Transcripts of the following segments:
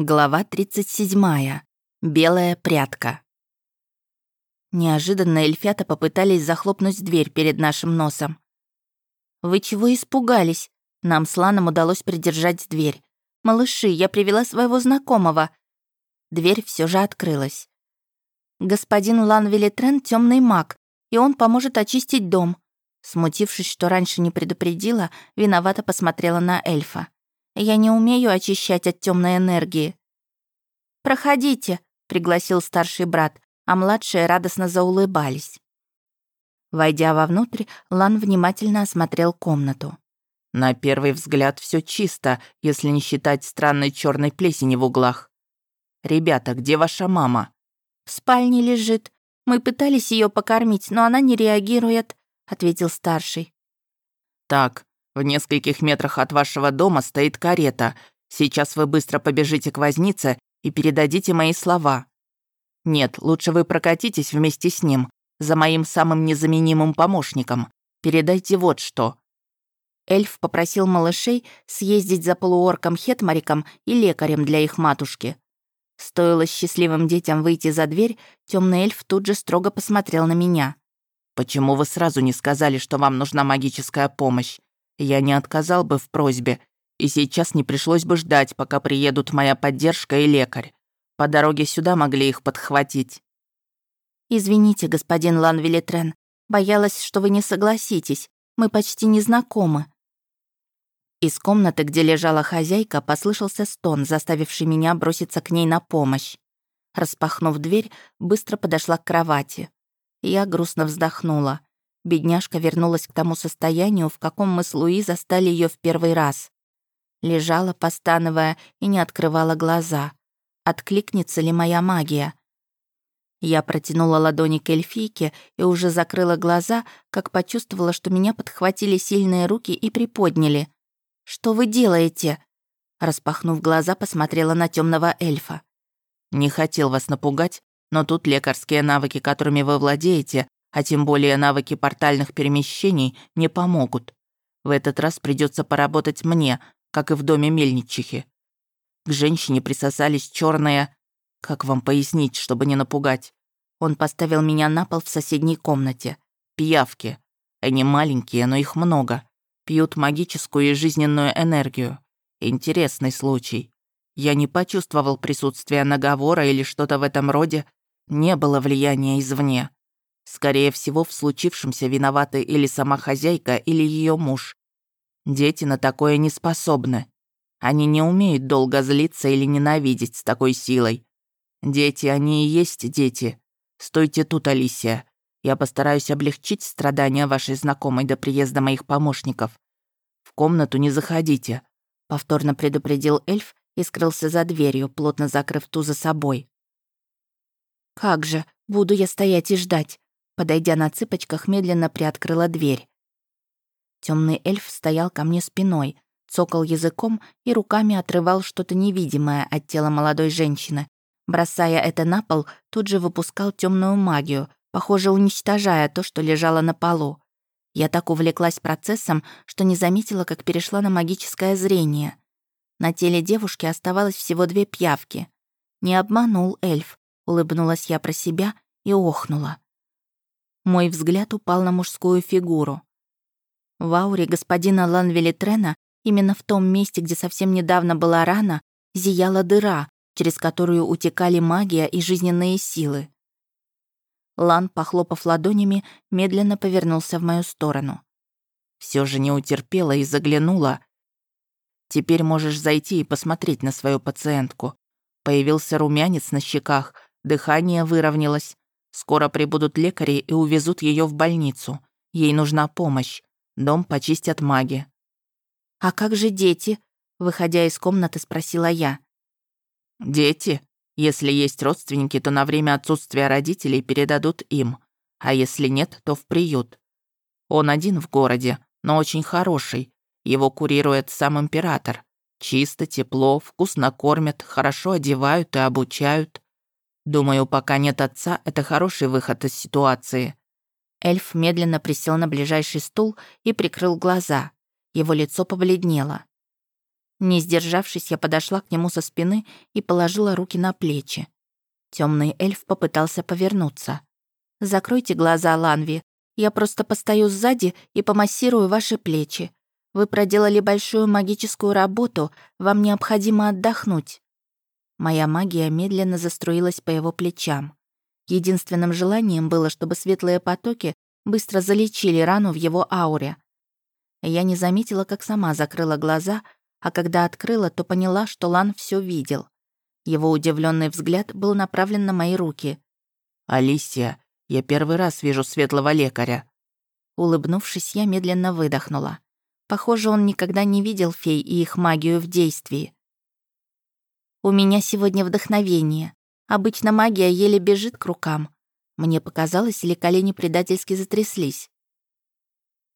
Глава 37. Белая прядка. Неожиданно эльфята попытались захлопнуть дверь перед нашим носом. «Вы чего испугались?» Нам с Ланом удалось придержать дверь. «Малыши, я привела своего знакомого». Дверь все же открылась. «Господин Лан Велитрен — темный маг, и он поможет очистить дом». Смутившись, что раньше не предупредила, виновато посмотрела на эльфа. Я не умею очищать от темной энергии». «Проходите», — пригласил старший брат, а младшие радостно заулыбались. Войдя вовнутрь, Лан внимательно осмотрел комнату. На первый взгляд все чисто, если не считать странной черной плесени в углах. «Ребята, где ваша мама?» «В спальне лежит. Мы пытались ее покормить, но она не реагирует», — ответил старший. «Так, в нескольких метрах от вашего дома стоит карета. Сейчас вы быстро побежите к вознице и передадите мои слова. Нет, лучше вы прокатитесь вместе с ним, за моим самым незаменимым помощником. Передайте вот что». Эльф попросил малышей съездить за полуорком Хетмариком и лекарем для их матушки. Стоило счастливым детям выйти за дверь, темный эльф тут же строго посмотрел на меня. «Почему вы сразу не сказали, что вам нужна магическая помощь? Я не отказал бы в просьбе, и сейчас не пришлось бы ждать, пока приедут моя поддержка и лекарь. По дороге сюда могли их подхватить. «Извините, господин Лан Велитрен, боялась, что вы не согласитесь. Мы почти не знакомы». Из комнаты, где лежала хозяйка, послышался стон, заставивший меня броситься к ней на помощь. Распахнув дверь, быстро подошла к кровати. Я грустно вздохнула. Бедняжка вернулась к тому состоянию, в каком мы с Луи застали ее в первый раз. Лежала, постановая, и не открывала глаза. Откликнется ли моя магия? Я протянула ладони к эльфийке и уже закрыла глаза, как почувствовала, что меня подхватили сильные руки и приподняли. «Что вы делаете?» Распахнув глаза, посмотрела на темного эльфа. «Не хотел вас напугать, но тут лекарские навыки, которыми вы владеете, а тем более навыки портальных перемещений не помогут. В этот раз придется поработать мне, как и в доме мельничихи. К женщине присосались черные... Как вам пояснить, чтобы не напугать? Он поставил меня на пол в соседней комнате. Пиявки. Они маленькие, но их много. Пьют магическую и жизненную энергию. Интересный случай. Я не почувствовал присутствия наговора или что-то в этом роде. Не было влияния извне. Скорее всего, в случившемся виноваты или сама хозяйка, или ее муж. Дети на такое не способны. Они не умеют долго злиться или ненавидеть с такой силой. Дети, они и есть дети. Стойте тут, Алисия. Я постараюсь облегчить страдания вашей знакомой до приезда моих помощников. В комнату не заходите», — повторно предупредил эльф и скрылся за дверью, плотно закрыв ту за собой. «Как же, буду я стоять и ждать. Подойдя на цыпочках, медленно приоткрыла дверь. Темный эльф стоял ко мне спиной, цокал языком и руками отрывал что-то невидимое от тела молодой женщины. Бросая это на пол, тут же выпускал темную магию, похоже, уничтожая то, что лежало на полу. Я так увлеклась процессом, что не заметила, как перешла на магическое зрение. На теле девушки оставалось всего две пьявки. Не обманул эльф, улыбнулась я про себя и охнула. Мой взгляд упал на мужскую фигуру. В ауре господина Ланвелитрена, именно в том месте, где совсем недавно была рана, зияла дыра, через которую утекали магия и жизненные силы. Лан, похлопав ладонями, медленно повернулся в мою сторону. Все же не утерпела и заглянула. «Теперь можешь зайти и посмотреть на свою пациентку». Появился румянец на щеках, дыхание выровнялось, Скоро прибудут лекари и увезут ее в больницу. Ей нужна помощь. Дом почистят маги». «А как же дети?» Выходя из комнаты, спросила я. «Дети? Если есть родственники, то на время отсутствия родителей передадут им. А если нет, то в приют. Он один в городе, но очень хороший. Его курирует сам император. Чисто, тепло, вкусно кормят, хорошо одевают и обучают. Думаю, пока нет отца, это хороший выход из ситуации». Эльф медленно присел на ближайший стул и прикрыл глаза. Его лицо побледнело. Не сдержавшись, я подошла к нему со спины и положила руки на плечи. Темный эльф попытался повернуться. «Закройте глаза, Ланви. Я просто постою сзади и помассирую ваши плечи. Вы проделали большую магическую работу, вам необходимо отдохнуть». Моя магия медленно заструилась по его плечам. Единственным желанием было, чтобы светлые потоки быстро залечили рану в его ауре. Я не заметила, как сама закрыла глаза, а когда открыла, то поняла, что Лан все видел. Его удивленный взгляд был направлен на мои руки. «Алисия, я первый раз вижу светлого лекаря». Улыбнувшись, я медленно выдохнула. Похоже, он никогда не видел фей и их магию в действии. «У меня сегодня вдохновение. Обычно магия еле бежит к рукам. Мне показалось, или колени предательски затряслись.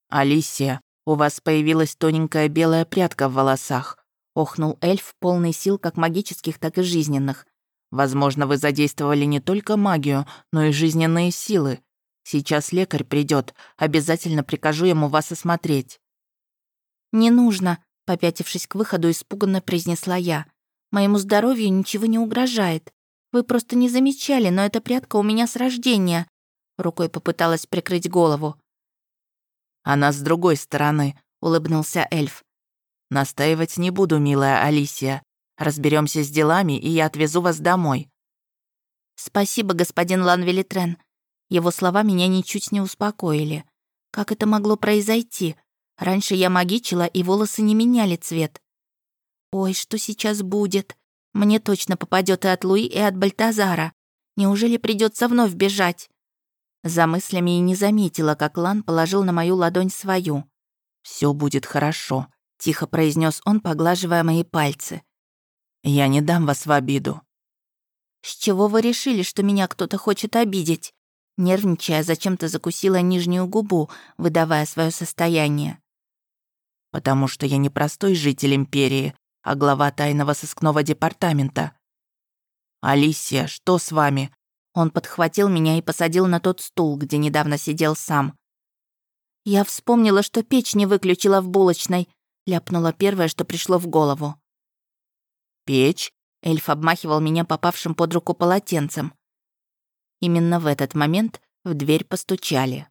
«Алисия, у вас появилась тоненькая белая прядка в волосах», охнул эльф, полный сил как магических, так и жизненных. «Возможно, вы задействовали не только магию, но и жизненные силы. Сейчас лекарь придет, обязательно прикажу ему вас осмотреть». «Не нужно», — попятившись к выходу, испуганно произнесла я. «Моему здоровью ничего не угрожает. Вы просто не замечали, но эта прядка у меня с рождения». Рукой попыталась прикрыть голову. «Она с другой стороны», — улыбнулся эльф. «Настаивать не буду, милая Алисия. Разберемся с делами, и я отвезу вас домой». «Спасибо, господин Ланвелитрен». Его слова меня ничуть не успокоили. Как это могло произойти? Раньше я магичила, и волосы не меняли цвет. Ой, что сейчас будет? Мне точно попадет и от Луи, и от Бальтазара. Неужели придется вновь бежать? За мыслями и не заметила, как Лан положил на мою ладонь свою. Все будет хорошо», — тихо произнес он, поглаживая мои пальцы. «Я не дам вас в обиду». «С чего вы решили, что меня кто-то хочет обидеть?» Нервничая, зачем-то закусила нижнюю губу, выдавая свое состояние. «Потому что я не простой житель Империи, а глава тайного сыскного департамента. «Алисия, что с вами?» Он подхватил меня и посадил на тот стул, где недавно сидел сам. «Я вспомнила, что печь не выключила в булочной», ляпнула первое, что пришло в голову. «Печь?» Эльф обмахивал меня попавшим под руку полотенцем. Именно в этот момент в дверь постучали.